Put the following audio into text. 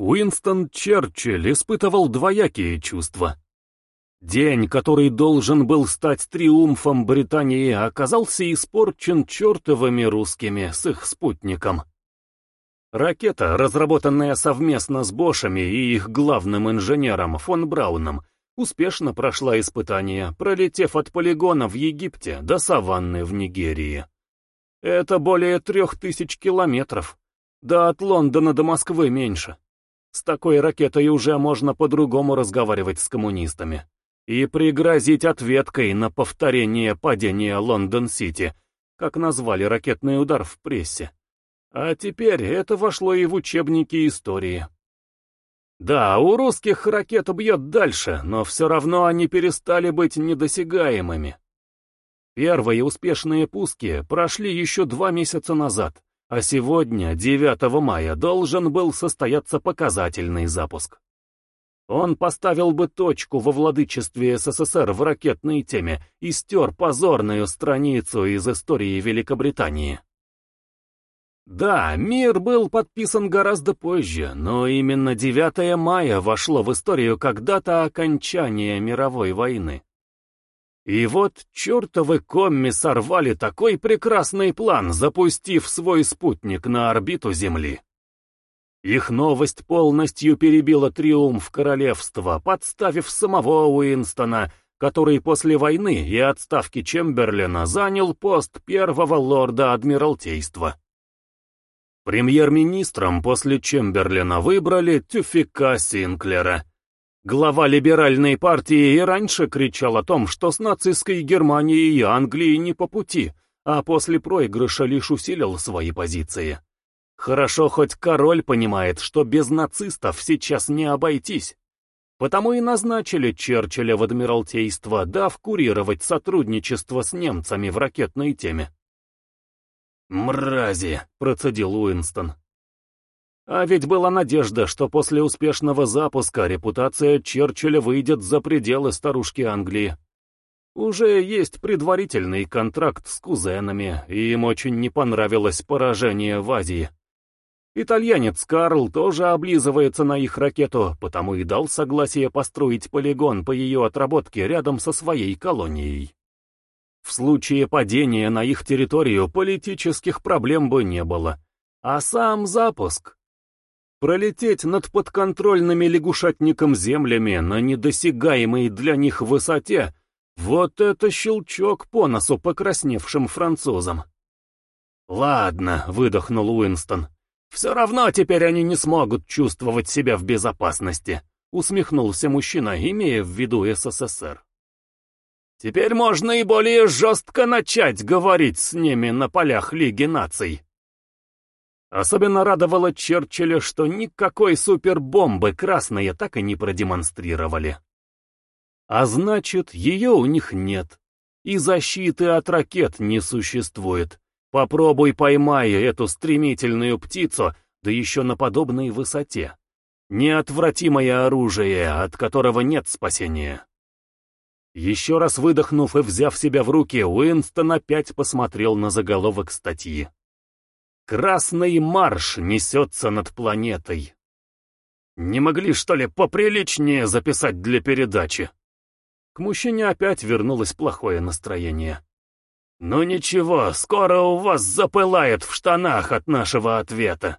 Уинстон Черчилль испытывал двоякие чувства. День, который должен был стать триумфом Британии, оказался испорчен чертовыми русскими с их спутником. Ракета, разработанная совместно с Бошами и их главным инженером фон Брауном, успешно прошла испытание, пролетев от полигона в Египте до саванны в Нигерии. Это более трех тысяч километров, да от Лондона до Москвы меньше. С такой ракетой уже можно по-другому разговаривать с коммунистами. И пригрозить ответкой на повторение падения Лондон-Сити, как назвали ракетный удар в прессе. А теперь это вошло и в учебники истории. Да, у русских ракет бьет дальше, но все равно они перестали быть недосягаемыми. Первые успешные пуски прошли еще два месяца назад, а сегодня, 9 мая, должен был состояться показательный запуск. Он поставил бы точку во владычестве СССР в ракетной теме и стер позорную страницу из истории Великобритании. Да, мир был подписан гораздо позже, но именно 9 мая вошло в историю как дата окончания мировой войны. И вот чертовы комми сорвали такой прекрасный план, запустив свой спутник на орбиту Земли. Их новость полностью перебила триумф королевства, подставив самого Уинстона, который после войны и отставки Чемберлина занял пост первого лорда Адмиралтейства. Премьер-министром после Чемберлина выбрали Тюфика Синклера, Глава либеральной партии и раньше кричал о том, что с нацистской Германией и Англией не по пути, а после проигрыша лишь усилил свои позиции. Хорошо, хоть король понимает, что без нацистов сейчас не обойтись. Потому и назначили Черчилля в Адмиралтейство, дав курировать сотрудничество с немцами в ракетной теме. «Мрази!» — процедил Уинстон. А ведь была надежда, что после успешного запуска репутация Черчилля выйдет за пределы старушки Англии. Уже есть предварительный контракт с кузенами, и им очень не понравилось поражение в Азии. Итальянец Карл тоже облизывается на их ракету, потому и дал согласие построить полигон по ее отработке рядом со своей колонией. В случае падения на их территорию политических проблем бы не было. А сам запуск Пролететь над подконтрольными лягушатником землями на недосягаемой для них высоте — вот это щелчок по носу покрасневшим французам. «Ладно», — выдохнул Уинстон. «Все равно теперь они не смогут чувствовать себя в безопасности», — усмехнулся мужчина, имея в виду СССР. «Теперь можно и более жестко начать говорить с ними на полях Лиги наций». Особенно радовало Черчилля, что никакой супербомбы красные так и не продемонстрировали. А значит, ее у них нет. И защиты от ракет не существует. Попробуй поймай эту стремительную птицу, да еще на подобной высоте. Неотвратимое оружие, от которого нет спасения. Еще раз выдохнув и взяв себя в руки, Уинстон опять посмотрел на заголовок статьи. Красный марш несется над планетой. Не могли, что ли, поприличнее записать для передачи? К мужчине опять вернулось плохое настроение. «Ну ничего, скоро у вас запылает в штанах от нашего ответа».